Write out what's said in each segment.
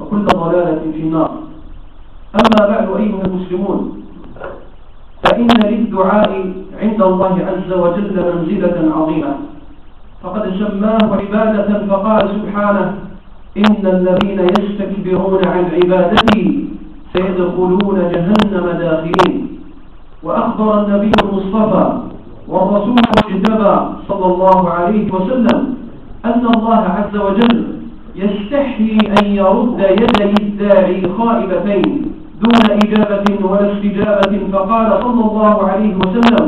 وكل ضلالة في النار. أما بعد أيها المسلمون فإن للدعاء عند الله عز وجل منزلة عظيمة. فقد سماه عبادة فقال سبحانه إن الذين يستكبرون عن عبادتي سيدخلون جهنم داخلين. وأخبر النبي المصطفى والرسول المجتبى صلى الله عليه وسلم أن الله عز وجل يستحيي أن يرد يدي الداعي خائبتين دون إجابة ولا استجابة فقال صلى الله عليه وسلم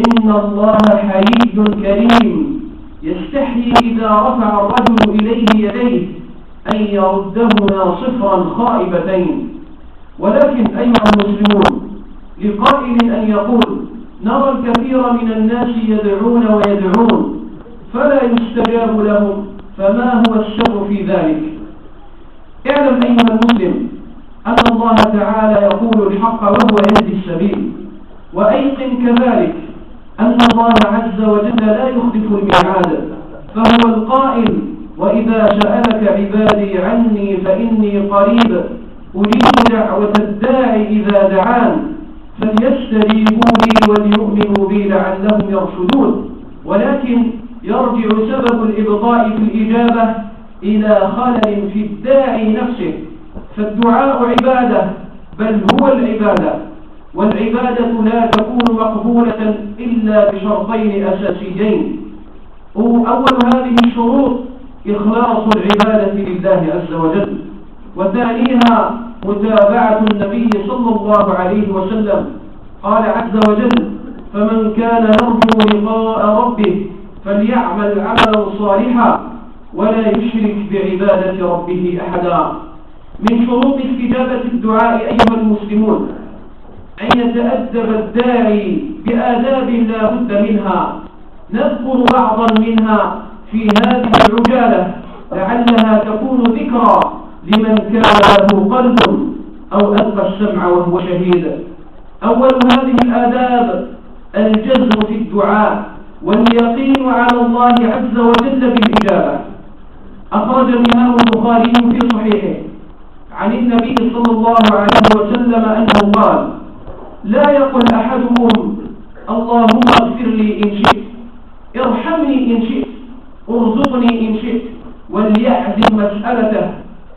إن الله حيي كريم. يستحيي إذا رفع الرجل إليه يديه أن يردهما صفرا خائبتين. ولكن أيها المسلمون لقائل أن يقول نرى الكثير من الناس يدعون ويدعون فلا يستجاب لهم. فما هو السر في ذلك؟ اعلم أيها المسلم أن الله تعالى يقول الحق وهو يهدي السبيل وأيقن كذلك أن الله عز وجل لا يخلف الميعاد فهو القائل وإذا سألك عبادي عني فإني قريب أجيب دعوة الداعي إذا دعان فليستجيبوا لي وليؤمنوا بي لعلهم يرشدون ولكن يرجع سبب الإبطاء في الإجابة إلى خلل في الداعي نفسه. فالدعاء عبادة بل هو العبادة. والعبادة لا تكون مقبولة إلا بشرطين أساسيين. أول هذه الشروط إخلاص العبادة لله عز وجل. وثانيها متابعة النبي صلى الله عليه وسلم. قال عز وجل فمن كان يرجو لقاء ربه فليعمل عملا صالحا ولا يشرك بعبادة ربه أحدا. من شروط استجابة الدعاء أيها المسلمون أن يتأدب الداعي بآداب لا بد منها نذكر بعضا منها في هذه العجالة لعلها تكون ذكرى لمن كان له قلب أو ألقى السمع وهو شهيد. أول هذه الآداب الجزم في الدعاء. واليقين على الله عز وجل بالإجابة. أخرج الإمام البخاري في صحيحه. عن النبي صلى الله عليه وسلم أنه قال لا يقل أحدكم اللهم اغفر لي إن شئت ارحمني إن شئت ارزقني إن شئت وليعزم مسألته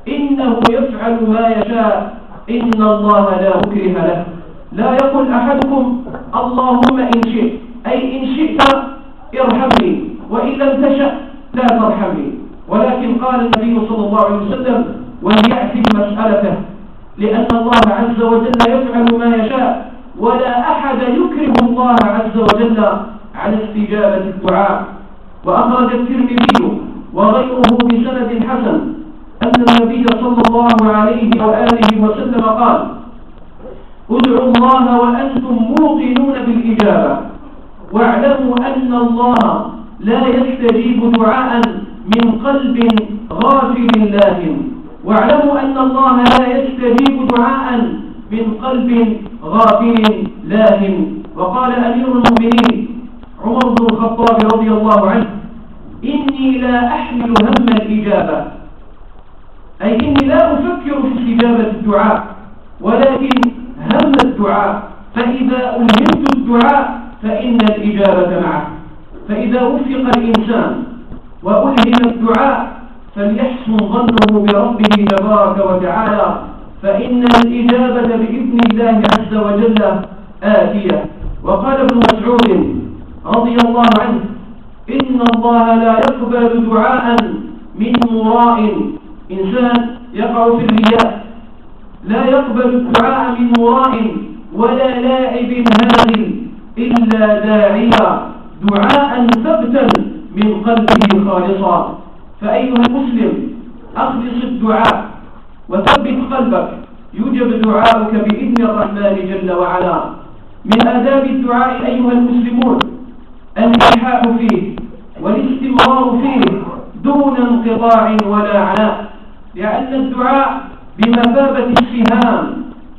إنه يفعل ما يشاء إن الله لا مكره له. لا يقل أحدكم اللهم إن شئت أي إن شئت ارحمني وإن لم تشأ لا ترحمني. ولكن قال النبي صلى الله عليه وسلم وليأتي مسألته لأن الله عز وجل يفعل ما يشاء ولا أحد يكرم الله عز وجل على استجابة الدعاء. وأخرج الترمذي وغيره بسند حسن أن النبي صلى الله عليه وآله وسلم قال ادعوا الله وأنتم موقنون بالإجابة. واعلموا أن الله لا يستجيب دعاء من قلب غافل لاهٍ واعلموا أن الله لا يستجيب دعاء من قلب غافل لاه وقال أمير المؤمنين عمر بن الخطاب رضي الله عنه إني لا أحمل هم الإجابة. أي إني لا أفكر في استجابة الدعاء ولكن هم الدعاء. فإذا ألهمت الدعاء فإن الإجابة معه. فإذا وفق الإنسان وألهم الدعاء فليحسن ظنه بربه تبارك وتعالى فإن الإجابة بإذن الله عز وجل آتية. وقال ابن مسعود رضي الله عنه إن الله لا يقبل دعاء من مراء. إنسان يقع في الرياء. لا يقبل الدعاء من مراء ولا لاعب هادل إلا داعيا دعاء ثبتا من قلبه خالصا. فأيها المسلم أخلص الدعاء وثبت قلبك. يوجب دعاءك بإذن الرحمن جل وعلا. من آداب الدعاء أيها المسلمون الإلحاح فيه والاستمرار فيه دون انقطاع ولا عناء لأن الدعاء بمثابة السهام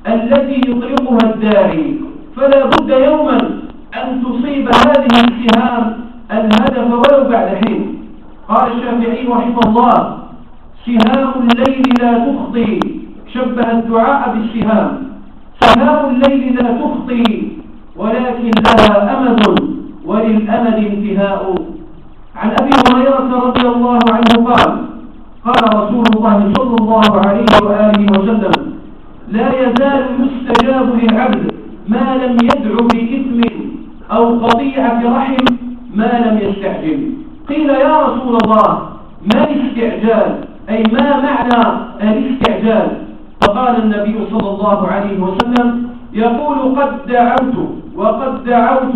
التي يطلقها الداعي. فلا بد يوما أن تصيب هذه السهام الهدف ولو بعد حين. قال الشافعي رحمه الله سهام الليل لا تخطي شبه الدعاء بالسهام سهام الليل لا تخطي ولكن لها أمد وللأمد انتهاء. عن أبي هريرة رضي الله عنه قال قال رسول الله صلى الله عليه وآله وسلم لا يزال يستجاب للعبد ما لم يدعو بإثم أو قطيعة رحم ما لم يستعجل. قيل يا رسول الله ما الاستعجال؟ أي ما معنى الاستعجال؟ فقال النبي صلى الله عليه وسلم يقول قد دعوت وقد دعوت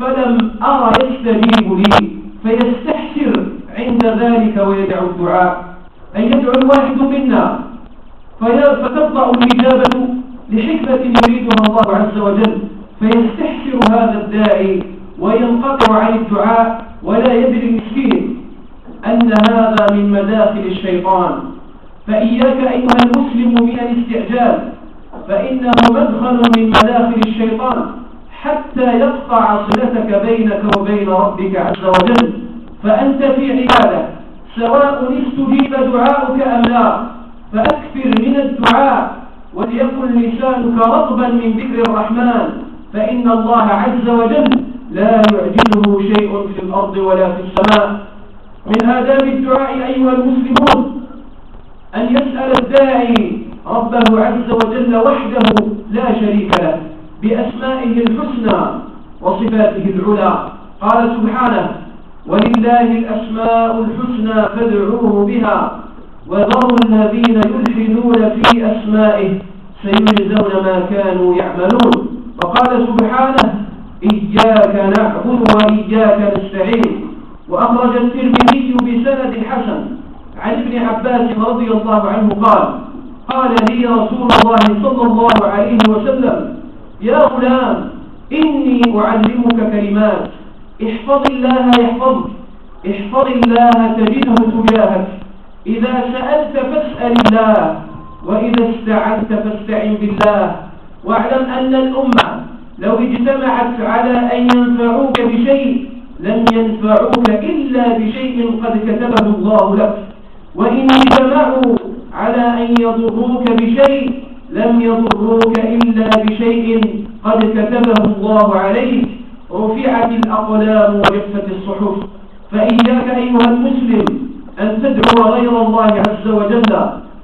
فلم أرى يستجيب لي فيستحسر عند ذلك ويدعو الدعاء. أن يدعو الواحد منا. فتبطأ الإجابة لحكمة يريدها الله عز وجل. فيستحسر هذا الداعي وينقطع عن الدعاء ولا يدري المسكين أن هذا من مداخل الشيطان. فإياك أيها المسلم من الاستعجال فإنه مدخل من مداخل الشيطان حتى يقطع صلتك بينك وبين ربك عز وجل. فأنت في عبادة سواء استجيب دعاؤك أم لا. فأكثر من الدعاء وليكن لسانك رطبا من ذكر الرحمن. فإن الله عز وجل لا يعجزه شيء في الأرض ولا في السماء. من آداب الدعاء أيها المسلمون أن يسأل الداعي ربه عز وجل وحده لا شريك له بأسمائه الحسنى وصفاته العلى. قال سبحانه ولله الأسماء الحسنى فادعوه بها وذروا الذين يلحدون في أسمائه سيجزون ما كانوا يعملون. وقال سبحانه إياك نعبد وإياك نستعين. وأخرج الترمذي بسند حسن. عن ابن عباس رضي الله عنه قال قال لي رسول الله صلى الله عليه وسلم يا غلام إني أعلمك كلمات احفظ الله يحفظك احفظ الله تجده تجاهك إذا سألت فاسأل الله وإذا استعنت فاستعن بالله. واعلم أن الأمة لو اجتمعت على أن ينفعوك بشيء لن ينفعوك إلا بشيء قد كتبه الله لك. وإن اجتمعوا على أن يضروك بشيء لم يضروك إلا بشيء قد كتبه الله عليك. رفعت الأقلام وجفت الصحف. فإياك أيها المسلم أن تدعو غير الله عز وجل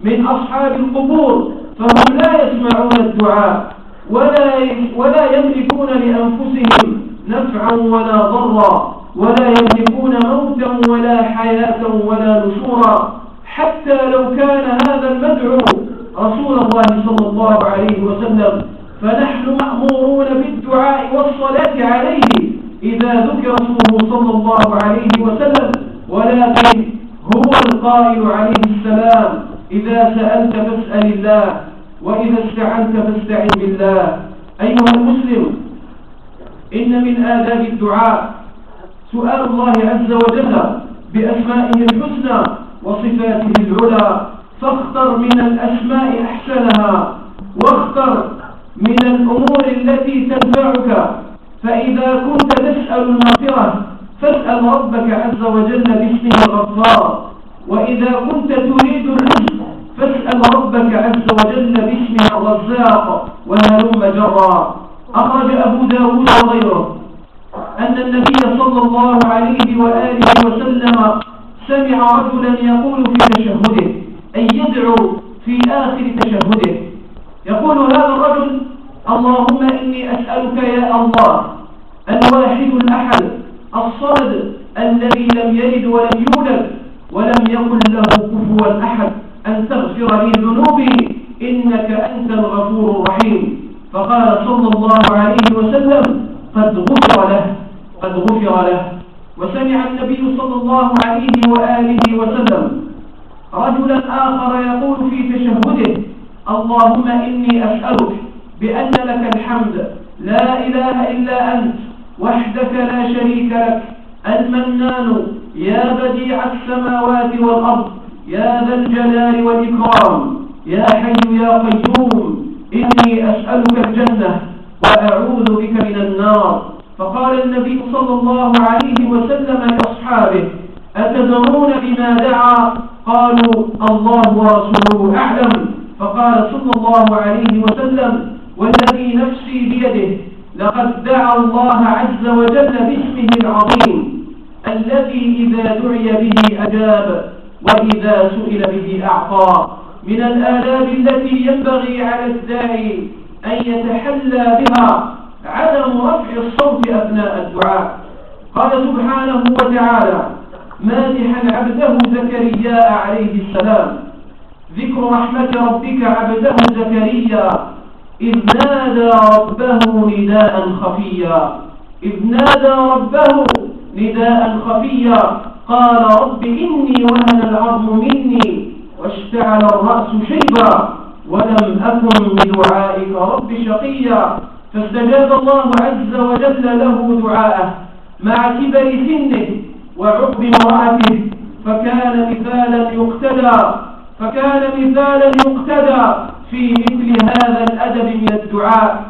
من أصحاب القبور فهم لا يسمعون الدعاء ولا ولا يملكون لأنفسهم نفعا ولا ضرا ولا يملكون موتا ولا حياة ولا نشورا. حتى لو كان هذا المدعو رسول الله صلى الله عليه وسلم فنحن مأمورون بالدعاء والصلاة عليه إذا ذكر اسمه صلى الله عليه وسلم. ولكن هو القائل عليه السلام. إذا سألت فاسأل الله وإذا استعنت فاستعن بالله. أيها المسلم إن من آداب الدعاء سؤال الله عز وجل بأسمائه الحسنى وصفاته العلى. فاختر من الأسماء أحسنها واختر من الأمور التي تنفعك. فإذا كنت تسأل المغفرة فاسأل ربك عز وجل باسمه الغفار. وإذا كنت تريد الرزق فاسأل ربك عز وجل باسمه الرزاق وهلم جرا. أخرج أبو داود وغيره أن النبي صلى الله عليه وآله وسلم سمع رجلا يقول في تشهده أي يدعو في آخر تشهده. يقول هذا الرجل اللهم إني أسألك يا الله الواحد الأحد الصمد الذي لم يلد ولم يولد ولم يكن له كفوا أحد. أن تغفر لي ذنوبي إنك أنت الغفور الرحيم. فقال صلى الله عليه وسلم قد غفر له قد غفر له. وسمع النبي صلى الله عليه وآله وسلم رجلا آخر يقول في تشهده اللهم إني أسألك بأن لك الحمد لا إله إلا أنت وحدك لا شريك لك المنان يا بديع السماوات والأرض يا ذا الجلال والإكرام يا حي يا قيوم إني أسألك الجنة وأعوذ بك من النار. فقال النبي صلى الله عليه وسلم لأصحابه أتدرون بما دعا؟ قالوا الله ورسوله أعلم. فقال صلى الله عليه وسلم والذي نفسي بيده لقد دعا الله عز وجل باسمه العظيم الذي إذا دعي به أجاب. وإذا سئل به أعطى من الآلام التي ينبغي على الداعي أن يتحلى بها عدم رفع الصوت أثناء الدعاء؟ قال سبحانه وتعالى مادحا عبده زكريا عليه السلام ذكر رحمة ربك عبده زكريا إذ نادى ربه نداء خفيا إذ نادى ربه نداء خفيا قال رب إني وهن العظم مني واشتعل الرأس شيبا ولم أكن بدعائك رب شقيا. فاستجاب الله عز وجل له دعاءه مع كبر سنه وعقب امرأته فكان مثالا يقتدى فكان مثالا يقتدى في مثل هذا الأدب من الدعاء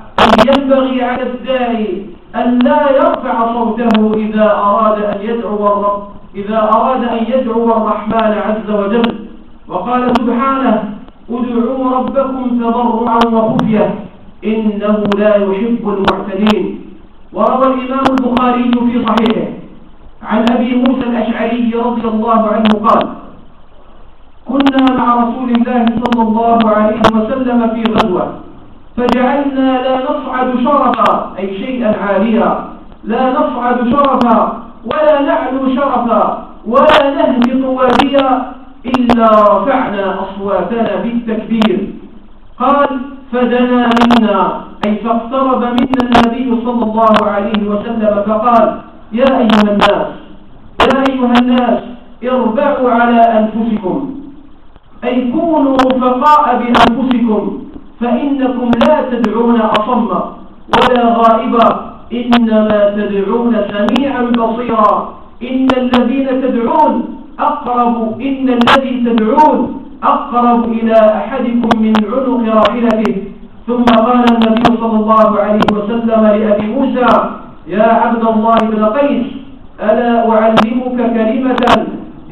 ينبغي على الداعي أن لا يرفع صوته إذا أراد أن يدعو الرب إذا أراد أن يدعو الرحمن عز وجل. وقال سبحانه ادعوا ربكم تضرعا وخفية إنه لا يحب المعتدين. وروى الإمام البخاري في صحيحه. عن أبي موسى الأشعري رضي الله عنه قال كنا مع رسول الله صلى الله عليه وسلم في غزوة فجعلنا لا نصعد شرفا أي شيئا عاليا. لا نصعد شرفا ولا نعلو شرفا ولا نهبط واديا إلا رفعنا أصواتنا بالتكبير. قال فدنا منا أي فاقترب منا النبي صلى الله عليه وسلم فقال يا أيها الناس يا أيها الناس اربعوا على أنفسكم أي كونوا رفقاء بأنفسكم. فإنكم لا تدعون أصم ولا غائبا إنما تدعون سميعا بصيرا إن الذين تدعون أقرب إن الذي تدعون أقرب إلى أحدكم من عنق راحلته. ثم قال النبي صلى الله عليه وسلم لأبي موسى يا عبد الله بن قيس ألا أعلمك كلمة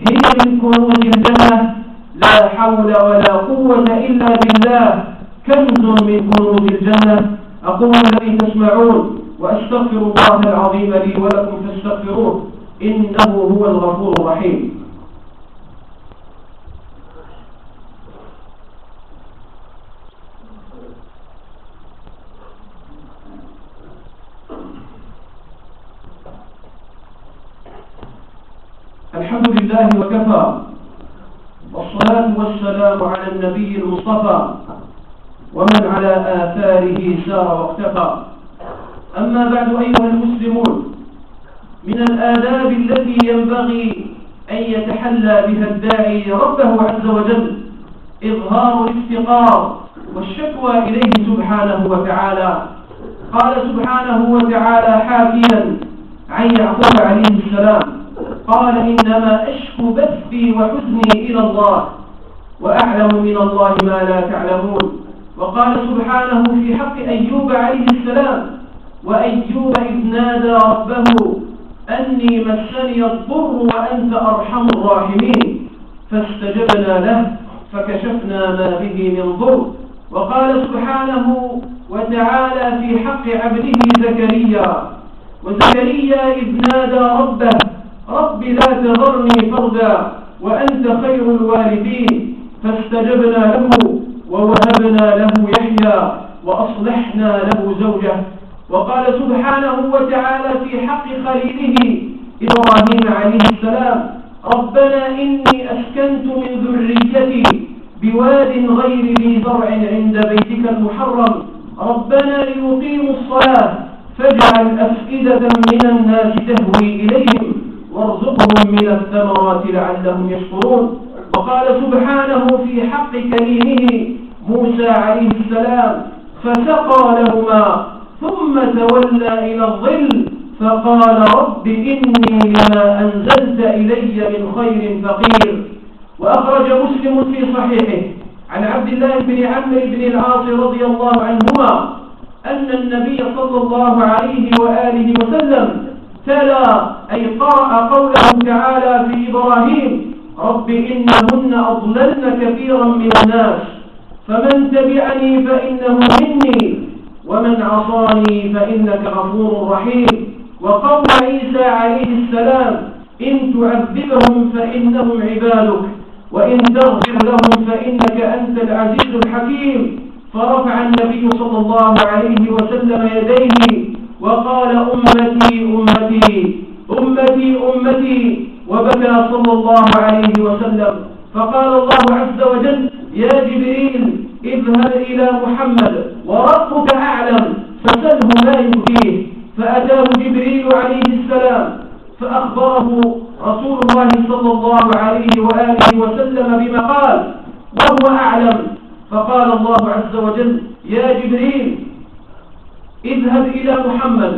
هي من كنوز الجنة؟ لا حول ولا قوة إلا بالله. كنز من كنوز الجنة؟ أقول الذي تسمعون وأستغفر الله العظيم لي ولكم فاستغفروه إنه هو الغفور الرحيم. الحمد لله وكفى والصلاة والسلام على النبي المصطفى. ومن على آثاره سار واقتفى أما بعد أيها المسلمون من الآداب التي ينبغي أن يتحلى بها الداعي ربه عز وجل إظهار الافتقار والشكوى إليه سبحانه وتعالى. قال سبحانه وتعالى حاكيا عن يعقوب عليه السلام قال إنما أشكو بثي وحزني إلى الله وأعلم من الله ما لا تعلمون. وقال سبحانه في حق أيوب عليه السلام وأيوب إذ نادى ربه أني مسني الضر وأنت أرحم الراحمين. فاستجبنا له فكشفنا ما به من ضر. وقال سبحانه وتعالى في حق عبده زكريا وزكريا إذ نادى ربه رب لا تذرني فردا وأنت خير الوالدين فاستجبنا له ووهبنا له يحيى وأصلحنا له زوجه. وقال سبحانه وتعالى في حق خليله إبراهيم عليه السلام ربنا إني أسكنت من ذريتي بواد غير ذي زرع عند بيتك المحرم. ربنا ليقيموا الصلاة فاجعل أفئدة من الناس تهوي إليهم وارزقهم من الثمرات لعلهم يشكرون. وقال سبحانه في حق كريمه موسى عليه السلام فسقى لهما ثم تولى إلى الظل فقال رب إني لما أنزلت إلي من خير فقير. وأخرج مسلم في صحيحه عن عبد الله بن عمرو بن العاص رضي الله عنهما أن النبي صلى الله عليه وآله وسلم تلا أي قرأ قوله تعالى في إبراهيم رب إنهن أضللن كثيرا من الناس فمن تبعني فإنه مني ومن عصاني فإنك غفور رحيم. وقول عيسى عليه السلام إن تعذبهم فإنهم عبادك وإن تغفر لهم فإنك أنت العزيز الحكيم. فرفع النبي صلى الله عليه وسلم يديه وقال أمتي أمتي أمتي أمتي وبكى صلى الله عليه وسلم. فقال الله عز وجل يا جبريل اذهب إلى محمد وربك أعلم فسله ما يؤتيه فأتاه جبريل عليه السلام فأخبره رسول الله صلى الله عليه وآله وسلم بما قال وهو أعلم. فقال الله عز وجل يا جبريل اذهب إلى محمد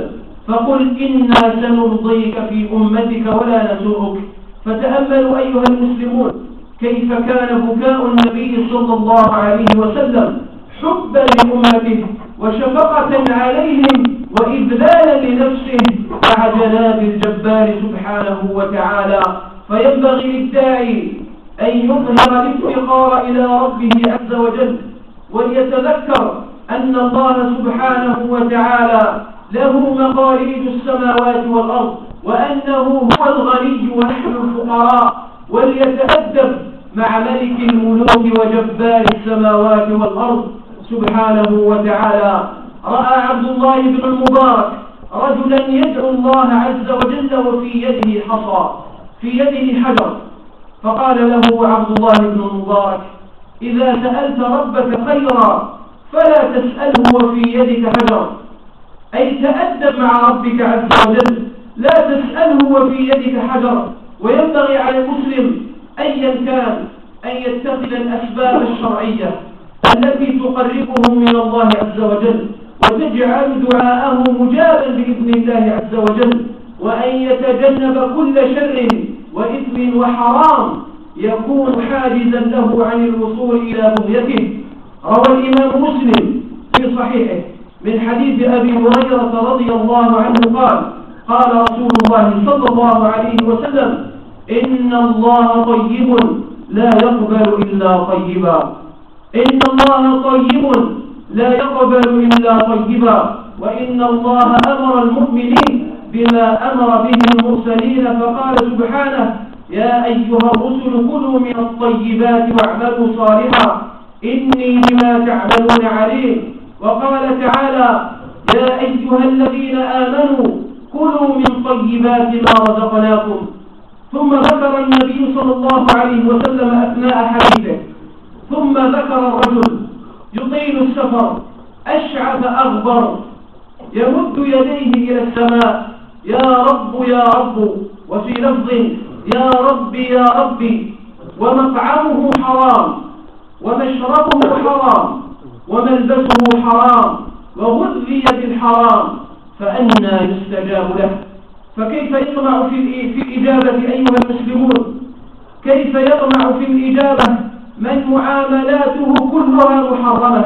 فقل إنا سنرضيك في أمتك ولا نسوءك. فتأملوا أيها المسلمون كيف كان بكاء النبي صلى الله عليه وسلم حبا لأمته وشفقة عليهم وإذلالا لنفسه مع جناب الجبار سبحانه وتعالى. فينبغي للداعي أن يظهر الافتقار إلى ربه عز وجل وليتذكر أن الله سبحانه وتعالى له مقاليد السماوات والأرض وأنه هو الغني ونحن الفقراء وليتأدب مع ملك الملوك وجبار السماوات والأرض سبحانه وتعالى. رأى عبد الله بن المبارك رجلا يدعو الله عز وجل وفي يده حصى في يده حجر. فقال له عبد الله بن المبارك إذا سألت ربك خيرا فلا تسأله وفي يدك حجر أي تأدب مع ربك عز وجل. لا تسأله وفي يدك حجر. وينبغي على المسلم أيا كان أن يتخذ الأسباب الشرعية التي تقربه من الله عز وجل وتجعل دعاءه مجابا بإذن الله عز وجل وأن يتجنب كل شر وإثم وحرام يكون حاجزا له عن الوصول إلى بغيته روى الإمام مسلم في صحيحه. من حديث أبي هريرة رضي الله عنه قال قال رسول الله صلى الله عليه وسلم إن الله طيب لا يقبل إلا طيبا. إن الله طيب لا يقبل إلا طيبا. وإن الله أمر المؤمنين بما أمر به المرسلين فقال سبحانه يا أيها الرسل كلوا من الطيبات واعملوا صالحا. إني بما تعملون عليم. وقال تعالى يا أيها الذين آمنوا كلوا من طيبات ما رزقناكم. ثم ذكر النبي صلى الله عليه وسلم أثناء حديثه. ثم ذكر الرجل يطيل السفر أشعث أغبر يمد يديه إلى السماء يا رب يا رب وفي لفظ يا رب يا ربي ومطعمه حرام ومشربه حرام. وملبسه حرام وغذي بالحرام فأنا يستجاب له. فكيف يطمع في في الإجابة أيها المسلمون؟ كيف يطمع في الإجابة؟ من معاملاته كلها محرمة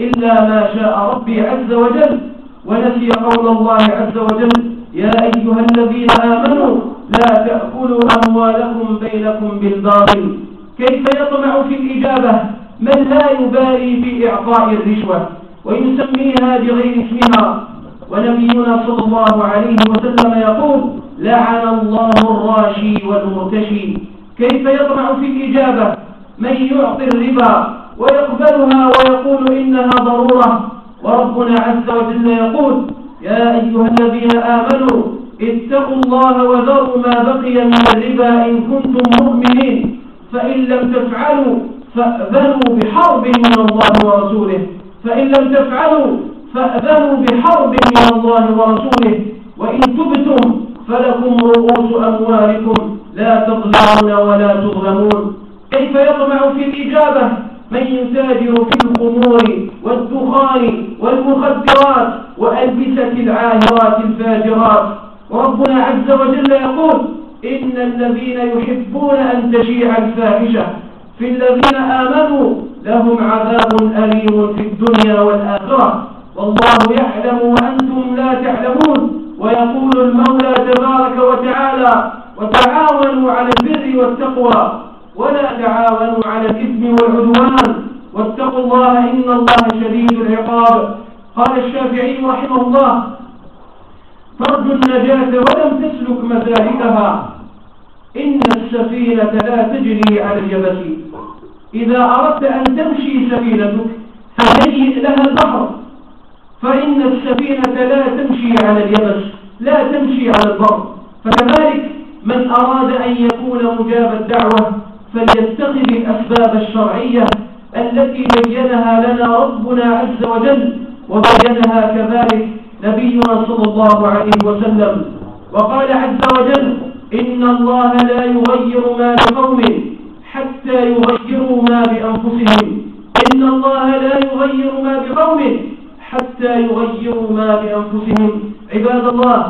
إلا ما شاء ربي عز وجل. ونسي قول الله عز وجل يا أيها الذين آمنوا لا تأكلوا أموالكم بينكم بالباطل. كيف يطمع في الإجابة؟ من لا يبالي في إعطاء الرشوة ويسميها بغير اسمها. ونبينا صلى الله عليه وسلم يقول لعن الله الراشي والمرتشي. كيف يطمع في الإجابة؟ من يعطي الربا ويقبلها ويقول إنها ضرورة. وربنا عز وجل يقول يا أيها الذين آمنوا اتقوا الله وذروا ما بقي من الربا إن كنتم مؤمنين. فإن لم تفعلوا فأذنوا بحرب من الله ورسوله. فإن لم تفعلوا فأذنوا بحرب من الله ورسوله. وإن تبتم فلكم رؤوس أموالكم لا تظلمون ولا تظلمون. كيف يطمع في الإجابة؟ من يتاجر في الخمور والدخان والمخدرات وألبسة العاهرات الفاجرات. وربنا عز وجل يقول إن الذين يحبون أن تشيع الفاحشة في الذين آمنوا لهم عذاب أليم في الدنيا والآخرة. والله يعلم وأنتم لا تعلمون. ويقول المولى تبارك وتعالى وتعاونوا على البر والتقوى ولا تعاونوا على الإثم والعدوان. واتقوا الله إن الله شديد العقاب. قال الشافعي رحمه الله ترجو النجاة ولم تسلك مسالكها إن السفينة لا تجري على اليبس إذا أردت أن تمشي سفينتك فهيئ لها البحر. فإن السفينة لا تمشي على اليبس لا تمشي على البر. فكذلك من أراد أن يكون مجاب الدعوة فليتخذ الأسباب الشرعية التي بينها لنا ربنا عز وجل. وبينها كذلك نبينا صلى الله عليه وسلم. وقال عز وجل إن الله لا يغير ما بقوم حتى يغيروا ما بأنفسهم. إن الله لا يغير ما بقوم حتى يغيروا ما بأنفسهم. عباد الله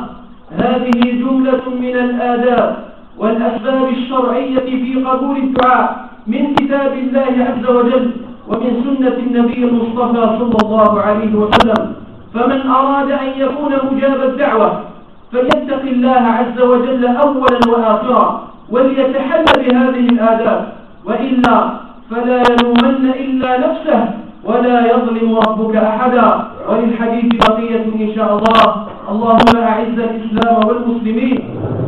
هذه جملة من الآداب والأسباب الشرعية في قبول الدعاء من كتاب الله عز وجل ومن سنة النبي المصطفى صلى الله عليه وسلم. فمن أراد أن يكون مجاب الدعوة فليتق الله عز وجل أولا وآخرا وليتحل بهذه الآداب وإلا فلا يلومن إلا نفسه ولا يظلم ربك أحدا. وللحديث بقية إن شاء الله. اللهم أعز الإسلام والمسلمين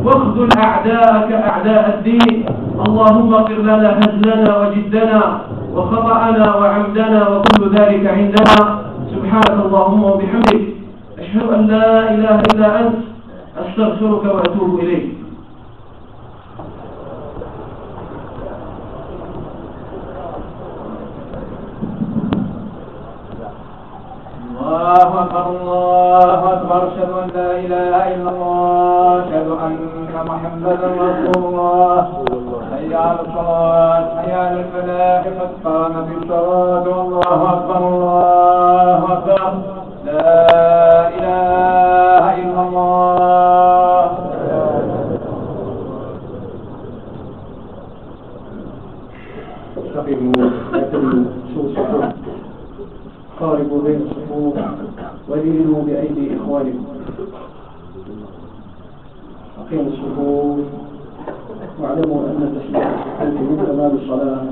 واخذل أعداءك أعداء الدين. اللهم اغفر لنا هزلنا وجدنا وخطأنا وعمدنا وكل ذلك عندنا. سبحانك اللهم وبحمدك. أشهد أن لا إله إلا أنت. أستغفرك وأتوب إليك. الله أكبر الله أكبر. أشهد أن لا إله إلا الله. أشهد أن محمدا رسول الله. حي على الصلاة حي على الفلاح. قد قامت الصلاة الله أكبر الله أكبر. لا إله إلا الله. قاربوا بين الصفوف ولينوا بأيدي إخوانكم أقيموا الصفوف واعلموا أن تسبيح الصفوف من تمام الصلاة.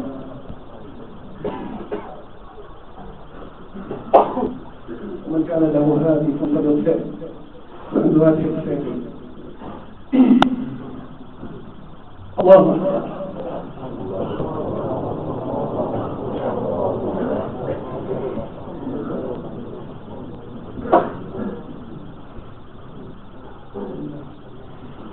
ومن كان له هذه فليطفئ وعنده هذه الخير الله أكبر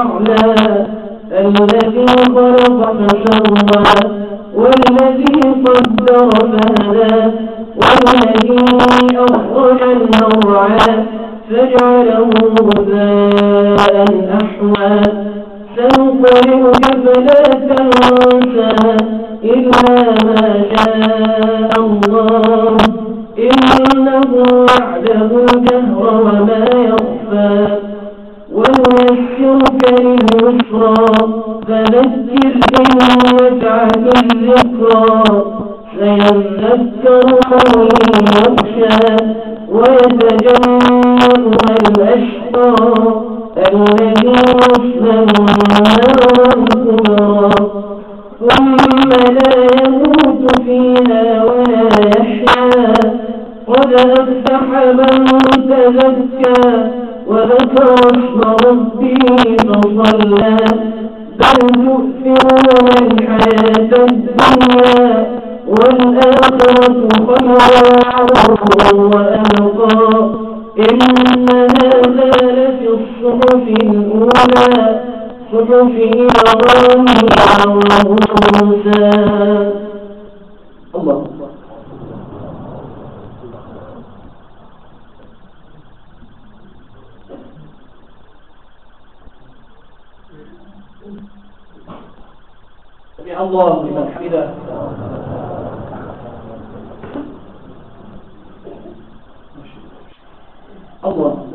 الأعلى الذي خلق فسوى والذي قدر فهدى والذي أخرج المرعى فجعله غثاء أحوى. سنقرئك فلا تنسى إلا ما شاء الله إنه يعلم الجهر وما يخفى. ونيسرك لليسرى فذكر إن نفعت الذكرى. سيذكر من يخشى ويتجنبها الأشقى. الذي يصلى النار الكبرى ثم لا يموت فيها ولا يحيا. قد أفتح من تزكى. وذكر اسم فصلى بل تؤثرون الحياة الدنيا والآخرة خير وأبقى إن هذا لفي الصحف الأولى صحف إبراهيم وموسى. الله. الله لمن حمده. الله.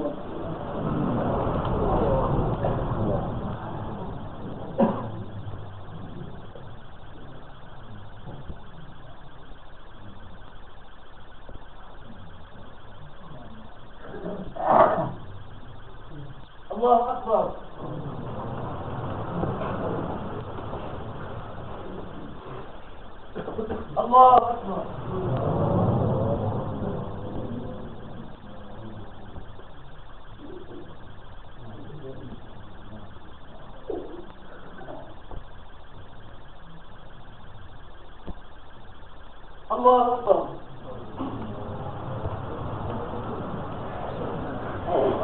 الله أكبر. الله أكبر الله أكبر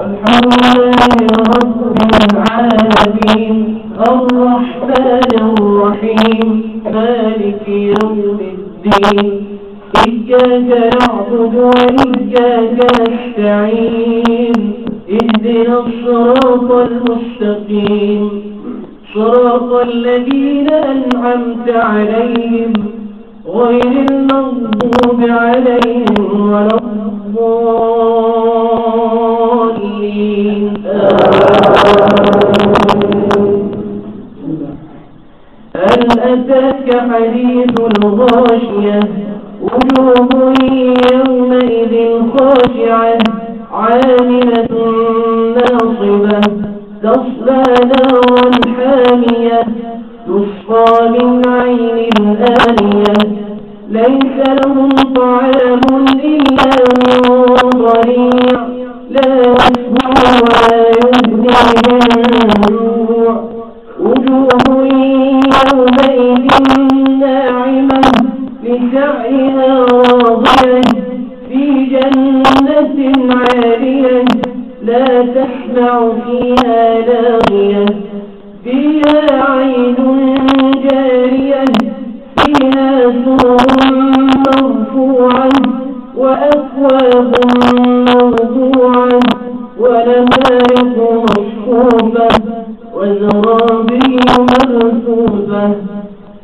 الحمد لله رب العالمين الرحمن الرحيم مالك يوم الدين إياك نعبد وإياك نستعين اهدنا الصراط المستقيم. صراط الذين أنعمت عليهم غير المغضوب عليهم ولا الضالين. هل أتاك حديث الغاشية وجوه يومئذ خاشعة عاملة ناصبة تصلى نارا حامية تسقى من عين آنية ليس لهم طعام إلا من ضريع لا يسمع ولا يغني من جوع وجوه ناعمة لسعيها راضية في جنة عالية لا تسمع فيها لاغية فيها عين جارية فيها سرر مرفوعة وأكواب موضوعة ونمارق مصفوفة وزرابي مبثوثة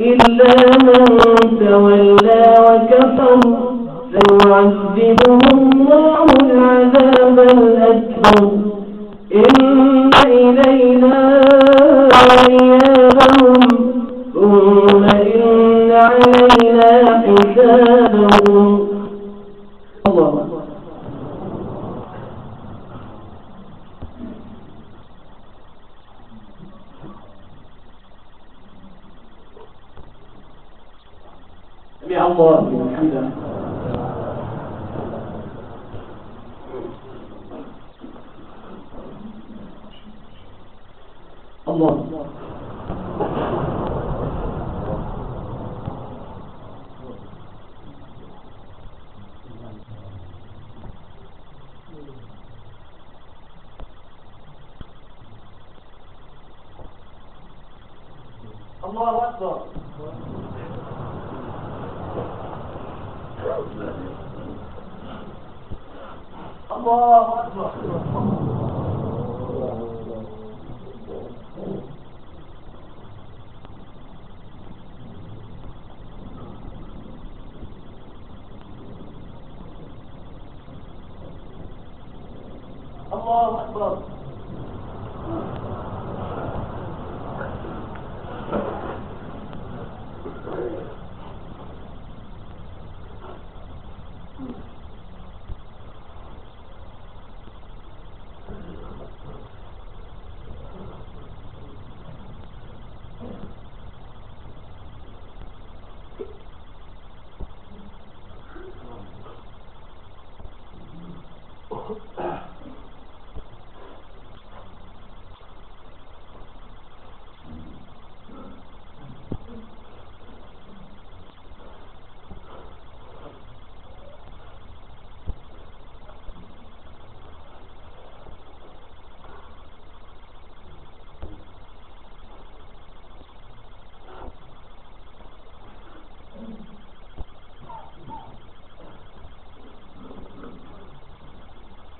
إلا من تولى وكفر سيعذبه الله العذاب الأكبر. إن إلينا إيابهم ثم إن علينا حسابهم. الله سمع الله الله الله أكبر الله أكبر الله أكبر